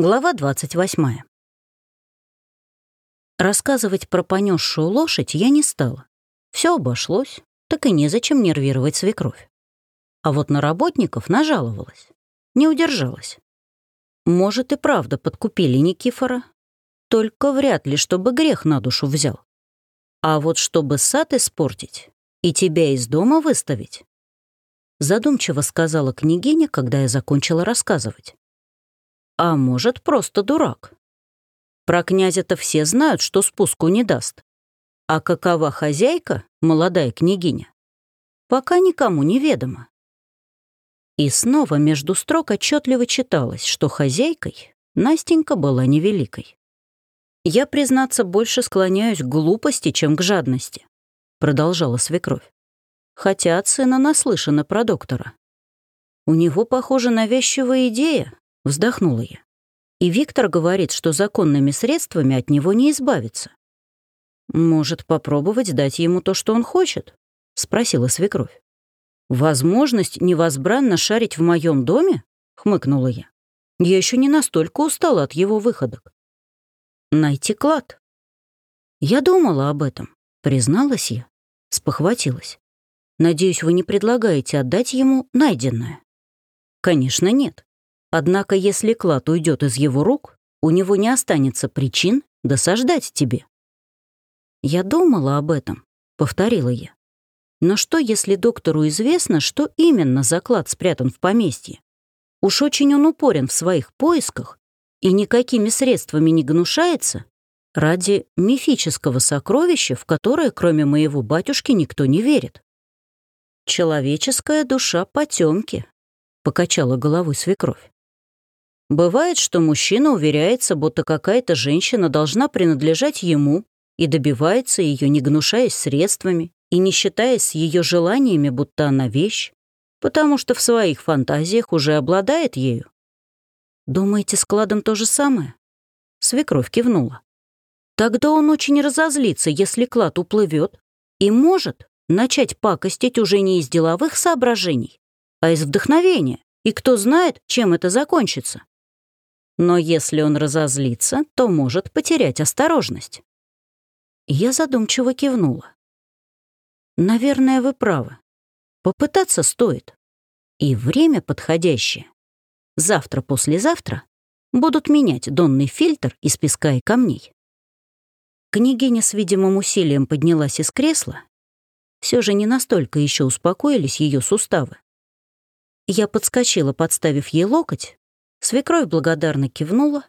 Глава 28. Рассказывать про понесшую лошадь я не стала. Все обошлось, так и незачем нервировать свекровь. А вот на работников нажаловалась. Не удержалась. Может, и правда подкупили Никифора, только вряд ли, чтобы грех на душу взял. А вот чтобы сад испортить и тебя из дома выставить, задумчиво сказала княгиня, когда я закончила рассказывать. А может, просто дурак. Про князя-то все знают, что спуску не даст. А какова хозяйка, молодая княгиня, пока никому не ведомо. И снова между строк отчетливо читалось, что хозяйкой Настенька была невеликой. «Я, признаться, больше склоняюсь к глупости, чем к жадности», — продолжала свекровь. «Хотя от сына наслышана про доктора. У него, похоже, навязчивая идея Вздохнула я. И Виктор говорит, что законными средствами от него не избавиться. «Может, попробовать дать ему то, что он хочет?» — спросила свекровь. «Возможность невозбранно шарить в моем доме?» — хмыкнула я. «Я еще не настолько устала от его выходок». «Найти клад». «Я думала об этом», — призналась я, спохватилась. «Надеюсь, вы не предлагаете отдать ему найденное?» «Конечно, нет. Однако если клад уйдет из его рук, у него не останется причин досаждать тебе. «Я думала об этом», — повторила я. «Но что, если доктору известно, что именно заклад спрятан в поместье? Уж очень он упорен в своих поисках и никакими средствами не гнушается ради мифического сокровища, в которое, кроме моего батюшки, никто не верит». «Человеческая душа потемки», — покачала головой свекровь. Бывает, что мужчина уверяется, будто какая-то женщина должна принадлежать ему и добивается ее, не гнушаясь средствами и не считаясь ее желаниями, будто она вещь, потому что в своих фантазиях уже обладает ею. Думаете, с кладом то же самое? Свекровь кивнула. Тогда он очень разозлится, если клад уплывет, и может начать пакостить уже не из деловых соображений, а из вдохновения. И кто знает, чем это закончится. Но если он разозлится, то может потерять осторожность. Я задумчиво кивнула. Наверное, вы правы. Попытаться стоит. И время подходящее. Завтра-послезавтра будут менять донный фильтр из песка и камней. Княгиня с видимым усилием поднялась из кресла. Все же не настолько еще успокоились ее суставы. Я подскочила, подставив ей локоть, Свекровь благодарно кивнула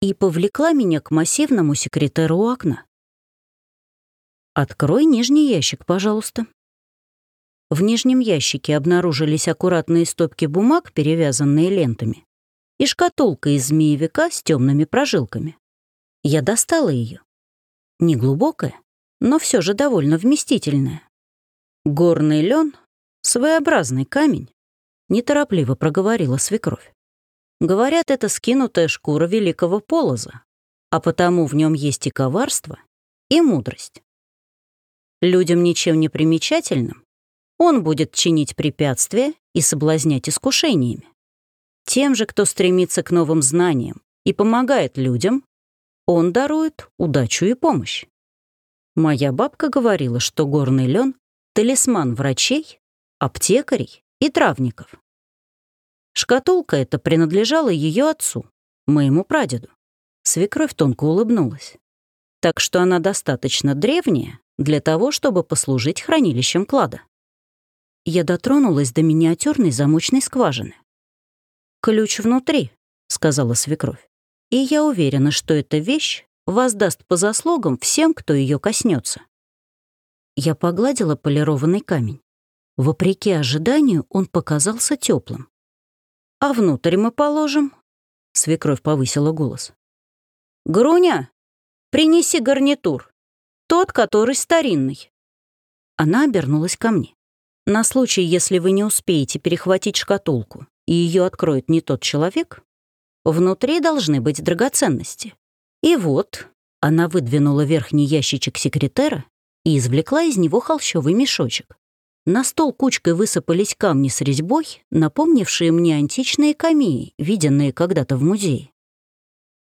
и повлекла меня к массивному секретеру у окна. «Открой нижний ящик, пожалуйста». В нижнем ящике обнаружились аккуратные стопки бумаг, перевязанные лентами, и шкатулка из змеевика с темными прожилками. Я достала ее. Неглубокая, но все же довольно вместительная. Горный лен, своеобразный камень, неторопливо проговорила свекровь. Говорят, это скинутая шкура великого полоза, а потому в нем есть и коварство, и мудрость. Людям ничем не примечательным он будет чинить препятствия и соблазнять искушениями. Тем же, кто стремится к новым знаниям и помогает людям, он дарует удачу и помощь. Моя бабка говорила, что горный лен — талисман врачей, аптекарей и травников. Шкатулка эта принадлежала ее отцу, моему прадеду. Свекровь тонко улыбнулась. Так что она достаточно древняя для того, чтобы послужить хранилищем клада. Я дотронулась до миниатюрной замочной скважины. «Ключ внутри», — сказала свекровь. «И я уверена, что эта вещь воздаст по заслугам всем, кто ее коснется. Я погладила полированный камень. Вопреки ожиданию, он показался теплым. «А внутрь мы положим?» Свекровь повысила голос. «Груня, принеси гарнитур. Тот, который старинный». Она обернулась ко мне. «На случай, если вы не успеете перехватить шкатулку, и ее откроет не тот человек, внутри должны быть драгоценности. И вот...» Она выдвинула верхний ящичек секретера и извлекла из него холщовый мешочек. На стол кучкой высыпались камни с резьбой, напомнившие мне античные камеи, виденные когда-то в музее.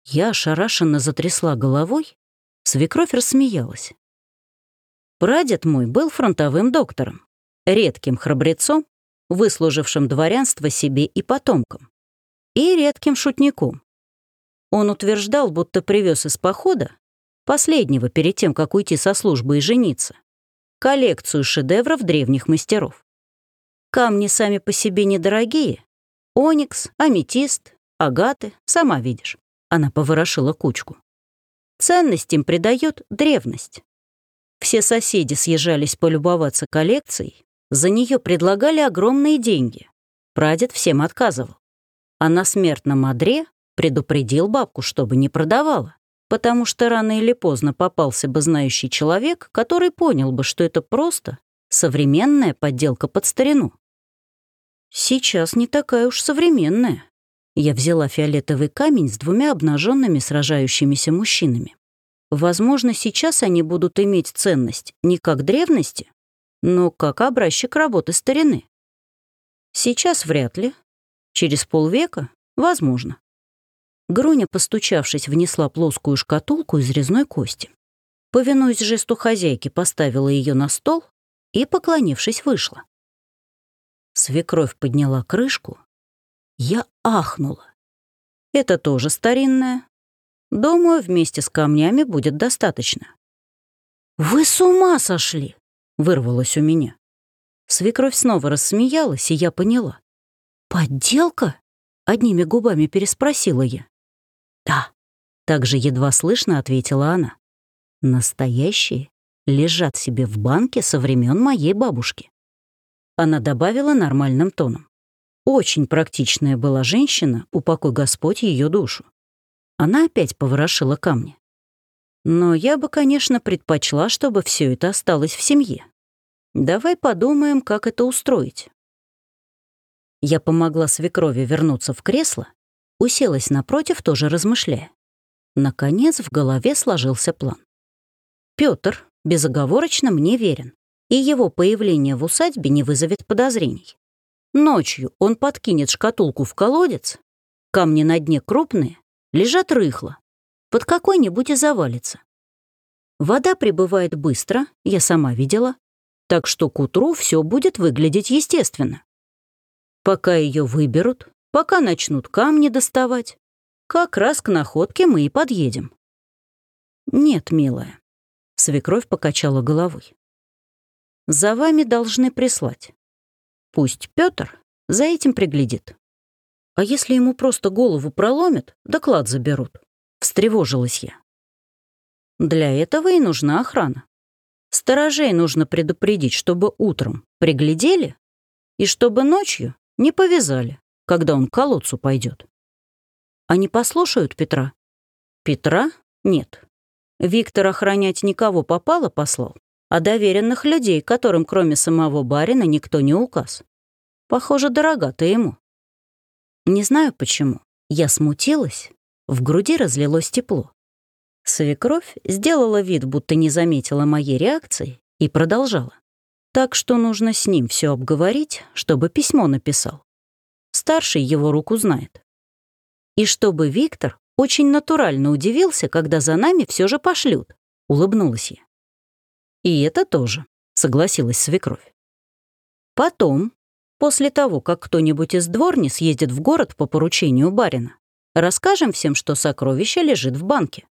Я ошарашенно затрясла головой, свекровь рассмеялась. Прадед мой был фронтовым доктором, редким храбрецом, выслужившим дворянство себе и потомкам, и редким шутником. Он утверждал, будто привез из похода, последнего перед тем, как уйти со службы и жениться, коллекцию шедевров древних мастеров. Камни сами по себе недорогие. Оникс, аметист, агаты, сама видишь. Она поворошила кучку. Ценность им придает древность. Все соседи съезжались полюбоваться коллекцией, за нее предлагали огромные деньги. Прадед всем отказывал. А на смертном одре предупредил бабку, чтобы не продавала, потому что рано или поздно попался бы знающий человек, который понял бы, что это просто современная подделка под старину. Сейчас не такая уж современная. Я взяла фиолетовый камень с двумя обнаженными сражающимися мужчинами. Возможно, сейчас они будут иметь ценность не как древности, но как образчик работы старины. Сейчас вряд ли. Через полвека — возможно. Груня, постучавшись, внесла плоскую шкатулку из резной кости. Повинуясь жесту хозяйки, поставила ее на стол и, поклонившись, вышла. Свекровь подняла крышку. Я ахнула. Это тоже старинное. Думаю, вместе с камнями будет достаточно. «Вы с ума сошли!» — вырвалось у меня. Свекровь снова рассмеялась, и я поняла. «Подделка?» — одними губами переспросила я. «Да», — также едва слышно ответила она. «Настоящие лежат себе в банке со времен моей бабушки». Она добавила нормальным тоном. Очень практичная была женщина, упокой Господь ее душу. Она опять поворошила камни. Но я бы, конечно, предпочла, чтобы все это осталось в семье. Давай подумаем, как это устроить. Я помогла свекрови вернуться в кресло уселась напротив, тоже размышляя. Наконец в голове сложился план. Пётр безоговорочно мне верен, и его появление в усадьбе не вызовет подозрений. Ночью он подкинет шкатулку в колодец, камни на дне крупные, лежат рыхло, под какой-нибудь и завалится. Вода прибывает быстро, я сама видела, так что к утру все будет выглядеть естественно. Пока ее выберут, Пока начнут камни доставать, как раз к находке мы и подъедем. Нет, милая, свекровь покачала головой. За вами должны прислать. Пусть Пётр за этим приглядит. А если ему просто голову проломят, доклад заберут? Встревожилась я. Для этого и нужна охрана. Сторожей нужно предупредить, чтобы утром приглядели и чтобы ночью не повязали когда он к колодцу пойдет. Они послушают Петра? Петра? Нет. Виктор охранять никого попало послал, а доверенных людей, которым кроме самого барина никто не указ. Похоже, дорога-то ему. Не знаю почему. Я смутилась, в груди разлилось тепло. Свекровь сделала вид, будто не заметила моей реакции, и продолжала. Так что нужно с ним все обговорить, чтобы письмо написал. Старший его руку знает. И чтобы Виктор очень натурально удивился, когда за нами все же пошлют, улыбнулась я. И это тоже, согласилась свекровь. Потом, после того, как кто-нибудь из дворни съездит в город по поручению барина, расскажем всем, что сокровище лежит в банке.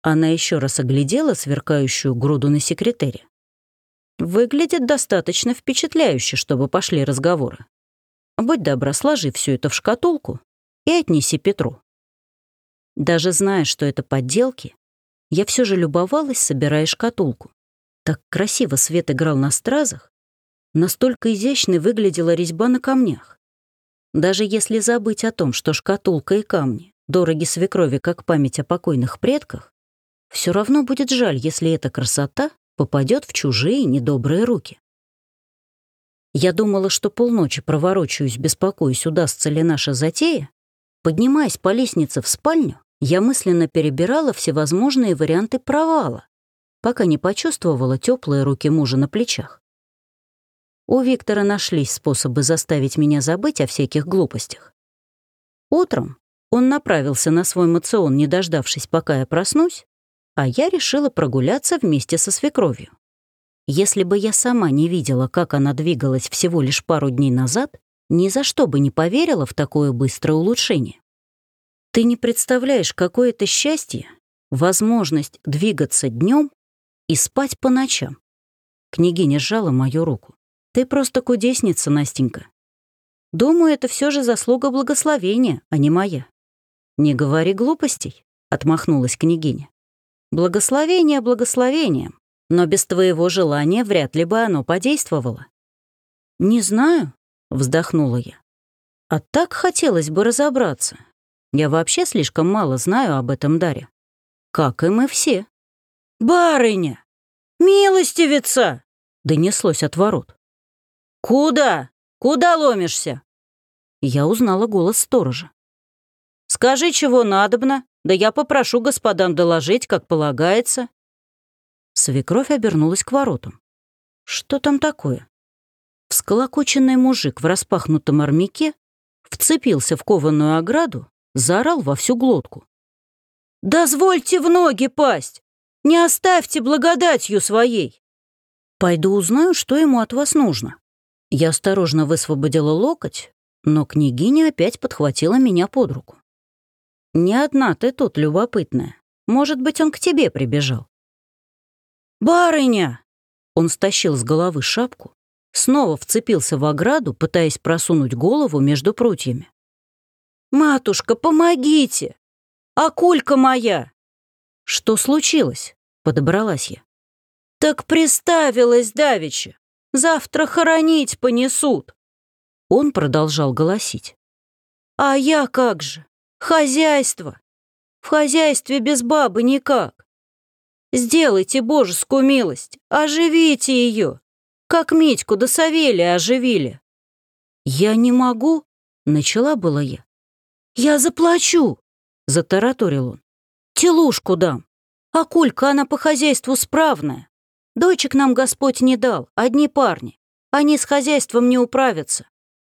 Она еще раз оглядела сверкающую груду на секретаре. Выглядит достаточно впечатляюще, чтобы пошли разговоры. Будь добра, сложи все это в шкатулку и отнеси Петру. Даже зная, что это подделки, я все же любовалась, собирая шкатулку. Так красиво свет играл на стразах, настолько изящной выглядела резьба на камнях. Даже если забыть о том, что шкатулка и камни дороги свекрови как память о покойных предках, все равно будет жаль, если эта красота попадет в чужие недобрые руки. Я думала, что полночи проворочаюсь, беспокоюсь, удастся ли наша затея. Поднимаясь по лестнице в спальню, я мысленно перебирала всевозможные варианты провала, пока не почувствовала теплые руки мужа на плечах. У Виктора нашлись способы заставить меня забыть о всяких глупостях. Утром Он направился на свой мацион, не дождавшись, пока я проснусь, а я решила прогуляться вместе со свекровью. Если бы я сама не видела, как она двигалась всего лишь пару дней назад, ни за что бы не поверила в такое быстрое улучшение. Ты не представляешь, какое это счастье, возможность двигаться днем и спать по ночам. Княгиня сжала мою руку. Ты просто кудесница, Настенька. Думаю, это все же заслуга благословения, а не моя. Не говори глупостей, отмахнулась княгиня. Благословение благословением, но без твоего желания вряд ли бы оно подействовало. «Не знаю», — вздохнула я. «А так хотелось бы разобраться. Я вообще слишком мало знаю об этом даре. Как и мы все». «Барыня! Милостивица!» — донеслось от ворот. «Куда? Куда ломишься?» Я узнала голос сторожа. «Скажи, чего надобно, да я попрошу господам доложить, как полагается». Свекровь обернулась к воротам. «Что там такое?» Всколокоченный мужик в распахнутом армяке вцепился в кованую ограду, заорал во всю глотку. «Дозвольте в ноги пасть! Не оставьте благодатью своей!» «Пойду узнаю, что ему от вас нужно». Я осторожно высвободила локоть, но княгиня опять подхватила меня под руку. «Не одна ты тут любопытная. Может быть, он к тебе прибежал. «Барыня!» Он стащил с головы шапку, снова вцепился в ограду, пытаясь просунуть голову между прутьями. «Матушка, помогите! Акулька моя!» «Что случилось?» — подобралась я. «Так приставилась давеча. Завтра хоронить понесут!» Он продолжал голосить. «А я как же? Хозяйство! В хозяйстве без бабы никак. Сделайте божескую милость, оживите ее, как Митьку до Савелия оживили». «Я не могу», — начала была я. «Я заплачу», — затараторил он. «Телушку дам. А кулька она по хозяйству справная. Дочек нам Господь не дал, одни парни. Они с хозяйством не управятся.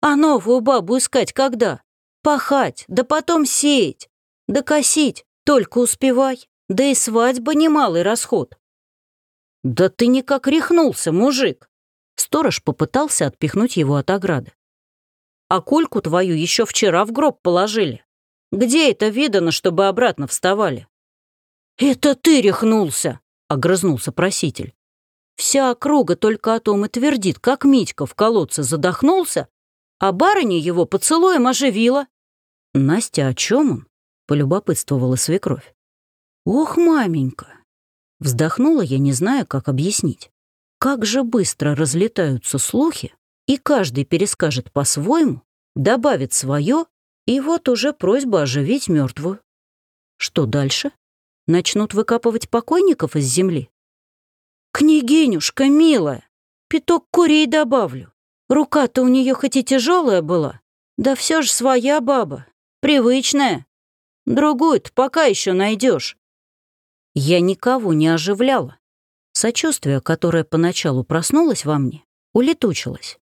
А новую бабу искать когда? Пахать, да потом сеять, да косить, только успевай. Да и свадьба немалый расход. Да ты никак рехнулся, мужик. Сторож попытался отпихнуть его от ограды. А кульку твою еще вчера в гроб положили. Где это видано, чтобы обратно вставали? Это ты рехнулся, огрызнулся проситель. Вся округа только о том и твердит, как Митька в колодце задохнулся, а барыня его поцелуем оживила. Настя, о чем он? полюбопытствовала свекровь. «Ох, маменька!» Вздохнула я, не зная, как объяснить. Как же быстро разлетаются слухи, и каждый перескажет по-своему, добавит свое, и вот уже просьба оживить мертвую. Что дальше? Начнут выкапывать покойников из земли? «Княгинюшка, милая, пяток курей добавлю. Рука-то у нее хоть и тяжелая была, да все же своя баба, привычная. Другую-то пока еще найдешь. Я никого не оживляла. Сочувствие, которое поначалу проснулось во мне, улетучилось.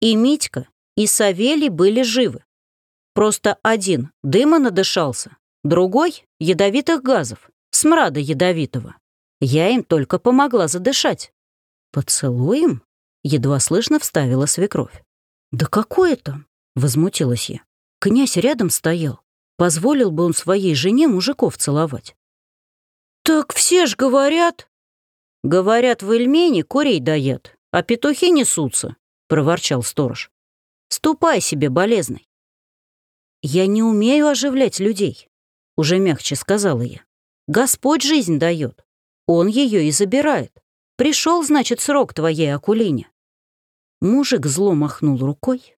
И Митька, и Савелий были живы. Просто один дыма надышался, другой — ядовитых газов, смрада ядовитого. Я им только помогла задышать. «Поцелуем?» — едва слышно вставила свекровь. «Да какое там?» — возмутилась я. Князь рядом стоял. Позволил бы он своей жене мужиков целовать. «Так все ж говорят...» «Говорят, в Эльмене курей дают, а петухи несутся», — проворчал сторож. «Ступай себе, болезный». «Я не умею оживлять людей», — уже мягче сказала я. «Господь жизнь дает. Он ее и забирает. Пришел, значит, срок твоей акулине». Мужик зло махнул рукой,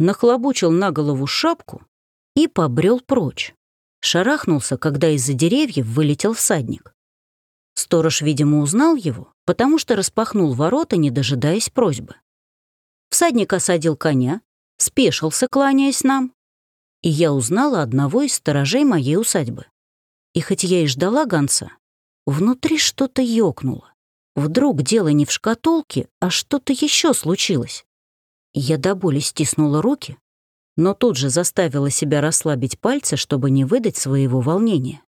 нахлобучил на голову шапку и побрел прочь. Шарахнулся, когда из-за деревьев вылетел всадник. Сторож, видимо, узнал его, потому что распахнул ворота, не дожидаясь просьбы. Всадник осадил коня, спешился, кланяясь нам, и я узнала одного из сторожей моей усадьбы. И хоть я и ждала гонца, внутри что-то ёкнуло. Вдруг дело не в шкатулке, а что-то еще случилось. Я до боли стиснула руки, но тут же заставила себя расслабить пальцы, чтобы не выдать своего волнения.